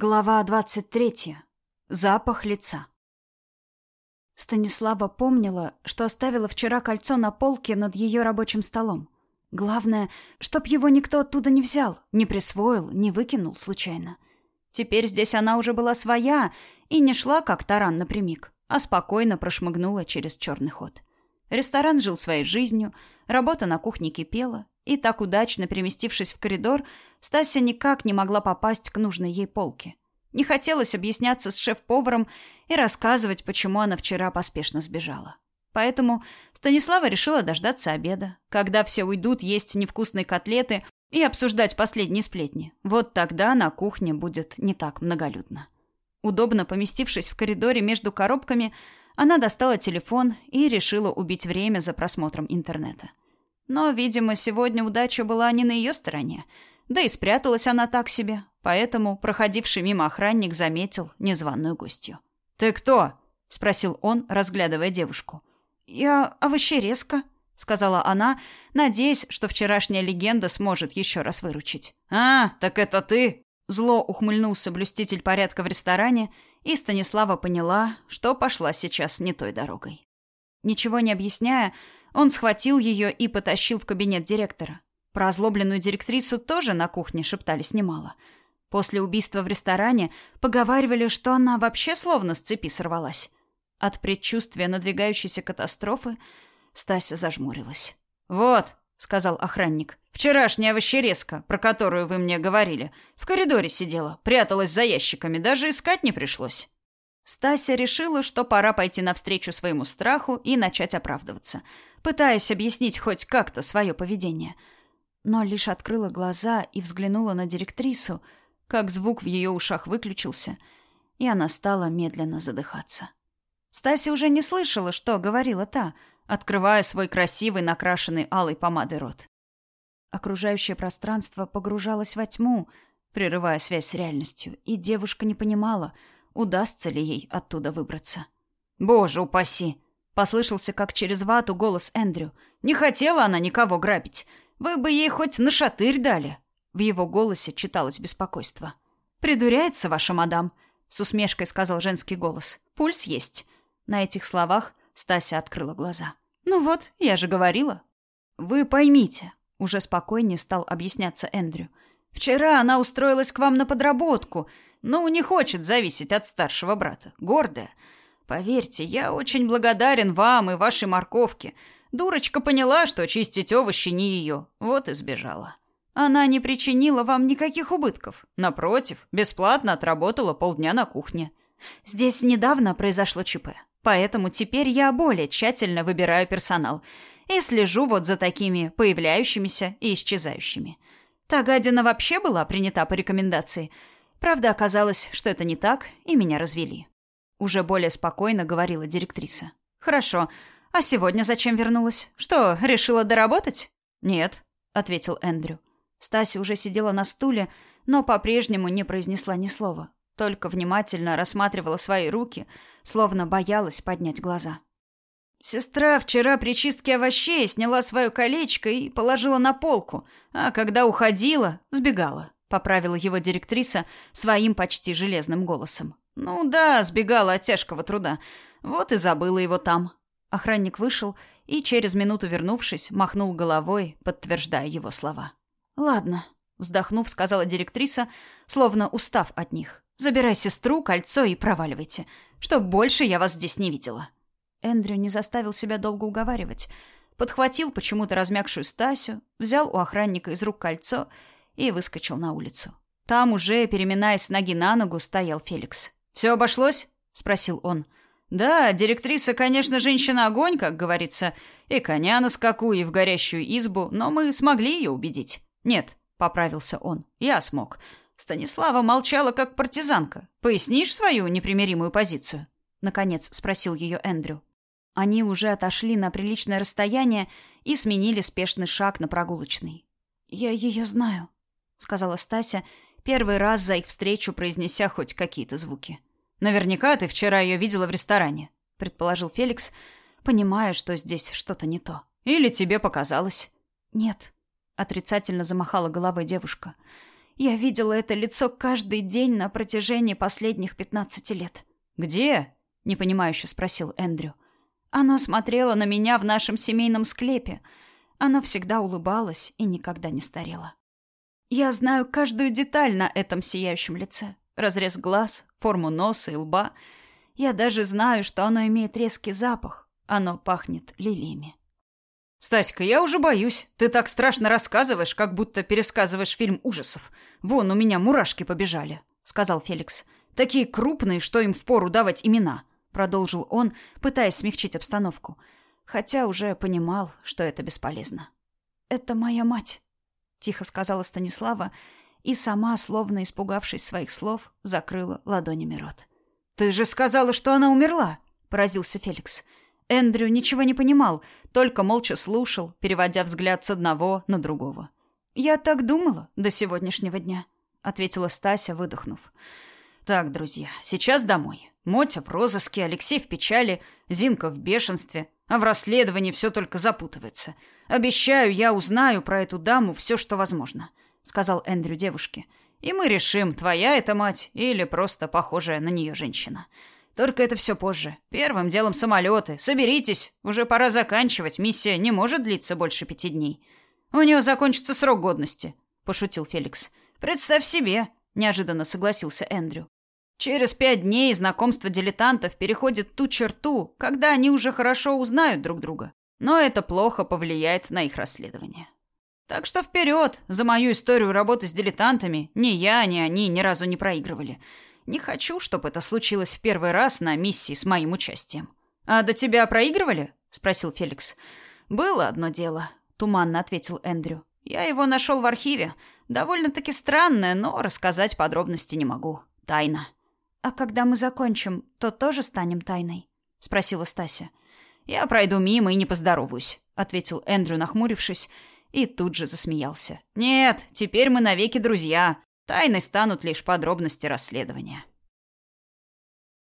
Глава двадцать третья. Запах лица. Станислава помнила, что оставила вчера кольцо на полке над ее рабочим столом. Главное, чтоб его никто оттуда не взял, не присвоил, не выкинул случайно. Теперь здесь она уже была своя и не шла как таран напрямик, а спокойно прошмыгнула через черный ход. Ресторан жил своей жизнью, работа на кухне кипела, и так удачно переместившись в коридор, Стася никак не могла попасть к нужной ей полке. Не хотелось объясняться с шеф-поваром и рассказывать, почему она вчера поспешно сбежала. Поэтому Станислава решила дождаться обеда, когда все уйдут есть невкусные котлеты и обсуждать последние сплетни. Вот тогда на кухне будет не так многолюдно. Удобно поместившись в коридоре между коробками, она достала телефон и решила убить время за просмотром интернета. Но, видимо, сегодня удача была не на ее стороне. Да и спряталась она так себе. Поэтому проходивший мимо охранник заметил незваную гостью. «Ты кто?» — спросил он, разглядывая девушку. «Я овощерезка», — сказала она, надеясь, что вчерашняя легенда сможет еще раз выручить. «А, так это ты?» Зло ухмыльнулся блюститель порядка в ресторане, и Станислава поняла, что пошла сейчас не той дорогой. Ничего не объясняя, он схватил ее и потащил в кабинет директора. Про озлобленную директрису тоже на кухне шептались немало. После убийства в ресторане поговаривали, что она вообще словно с цепи сорвалась. От предчувствия надвигающейся катастрофы Стася зажмурилась. «Вот», — сказал охранник, — «вчерашняя овощерезка, про которую вы мне говорили, в коридоре сидела, пряталась за ящиками, даже искать не пришлось». Стася решила, что пора пойти навстречу своему страху и начать оправдываться — пытаясь объяснить хоть как-то свое поведение. Но лишь открыла глаза и взглянула на директрису, как звук в ее ушах выключился, и она стала медленно задыхаться. Стася уже не слышала, что говорила та, открывая свой красивый накрашенный алой помадой рот. Окружающее пространство погружалось во тьму, прерывая связь с реальностью, и девушка не понимала, удастся ли ей оттуда выбраться. «Боже упаси!» Послышался, как через вату, голос Эндрю. «Не хотела она никого грабить. Вы бы ей хоть на шатырь дали». В его голосе читалось беспокойство. «Придуряется ваша мадам», — с усмешкой сказал женский голос. «Пульс есть». На этих словах Стася открыла глаза. «Ну вот, я же говорила». «Вы поймите», — уже спокойнее стал объясняться Эндрю. «Вчера она устроилась к вам на подработку. Ну, не хочет зависеть от старшего брата. Гордая. Поверьте, я очень благодарен вам и вашей морковке. Дурочка поняла, что чистить овощи не ее, вот и сбежала. Она не причинила вам никаких убытков. Напротив, бесплатно отработала полдня на кухне. Здесь недавно произошло ЧП, поэтому теперь я более тщательно выбираю персонал и слежу вот за такими появляющимися и исчезающими. Та гадина вообще была принята по рекомендации. Правда, оказалось, что это не так, и меня развели. Уже более спокойно говорила директриса. «Хорошо. А сегодня зачем вернулась? Что, решила доработать?» «Нет», — ответил Эндрю. Стася уже сидела на стуле, но по-прежнему не произнесла ни слова. Только внимательно рассматривала свои руки, словно боялась поднять глаза. «Сестра вчера при чистке овощей сняла свое колечко и положила на полку, а когда уходила, сбегала», — поправила его директриса своим почти железным голосом. Ну да, сбегала от тяжкого труда. Вот и забыла его там. Охранник вышел и, через минуту вернувшись, махнул головой, подтверждая его слова. «Ладно», — вздохнув, сказала директриса, словно устав от них. «Забирай сестру, кольцо и проваливайте, чтоб больше я вас здесь не видела». Эндрю не заставил себя долго уговаривать. Подхватил почему-то размягшую Стасю, взял у охранника из рук кольцо и выскочил на улицу. Там уже, переминаясь с ноги на ногу, стоял Феликс. «Все обошлось?» — спросил он. «Да, директриса, конечно, женщина-огонь, как говорится, и коня на скаку, и в горящую избу, но мы смогли ее убедить». «Нет», — поправился он, — «я смог». Станислава молчала, как партизанка. «Пояснишь свою непримиримую позицию?» — наконец спросил ее Эндрю. Они уже отошли на приличное расстояние и сменили спешный шаг на прогулочный. «Я ее знаю», — сказала Стася, первый раз за их встречу произнеся хоть какие-то звуки. Наверняка ты вчера ее видела в ресторане, предположил Феликс, понимая, что здесь что-то не то. Или тебе показалось? Нет, отрицательно замахала головой девушка. Я видела это лицо каждый день на протяжении последних пятнадцати лет. «Где?» — непонимающе спросил Эндрю. Оно смотрело на меня в нашем семейном склепе. Оно всегда улыбалось и никогда не старело. Я знаю каждую деталь на этом сияющем лице. Разрез глаз, форму носа и лба. Я даже знаю, что оно имеет резкий запах. Оно пахнет лилиями. «Стаська, я уже боюсь. Ты так страшно рассказываешь, как будто пересказываешь фильм ужасов. Вон, у меня мурашки побежали», — сказал Феликс. «Такие крупные, что им впору давать имена», — продолжил он, пытаясь смягчить обстановку. Хотя уже понимал, что это бесполезно. «Это моя мать», — тихо сказала Станислава, и сама, словно испугавшись своих слов, закрыла ладонями рот. «Ты же сказала, что она умерла!» — поразился Феликс. Эндрю ничего не понимал, только молча слушал, переводя взгляд с одного на другого. «Я так думала до сегодняшнего дня», — ответила Стася, выдохнув. «Так, друзья, сейчас домой. Мотя в розыске, Алексей в печали, Зинка в бешенстве, а в расследовании все только запутывается. Обещаю, я узнаю про эту даму все, что возможно», — сказал Эндрю девушке. «И мы решим, твоя это мать или просто похожая на нее женщина». Только это все позже. Первым делом самолеты. Соберитесь, уже пора заканчивать. Миссия не может длиться больше пяти дней. У нее закончится срок годности, пошутил Феликс. Представь себе, неожиданно согласился Эндрю. Через пять дней знакомство дилетантов переходит ту черту, когда они уже хорошо узнают друг друга. Но это плохо повлияет на их расследование. Так что вперед! За мою историю работы с дилетантами ни я, ни они ни разу не проигрывали. Не хочу, чтобы это случилось в первый раз на миссии с моим участием. А до тебя проигрывали? спросил Феликс. Было одно дело, туманно ответил Эндрю. Я его нашел в архиве. Довольно-таки странное, но рассказать подробности не могу. Тайна. А когда мы закончим, то тоже станем тайной, спросила Стася. Я пройду мимо и не поздороваюсь, ответил Эндрю, нахмурившись, и тут же засмеялся. Нет, теперь мы навеки друзья. Тайной станут лишь подробности расследования.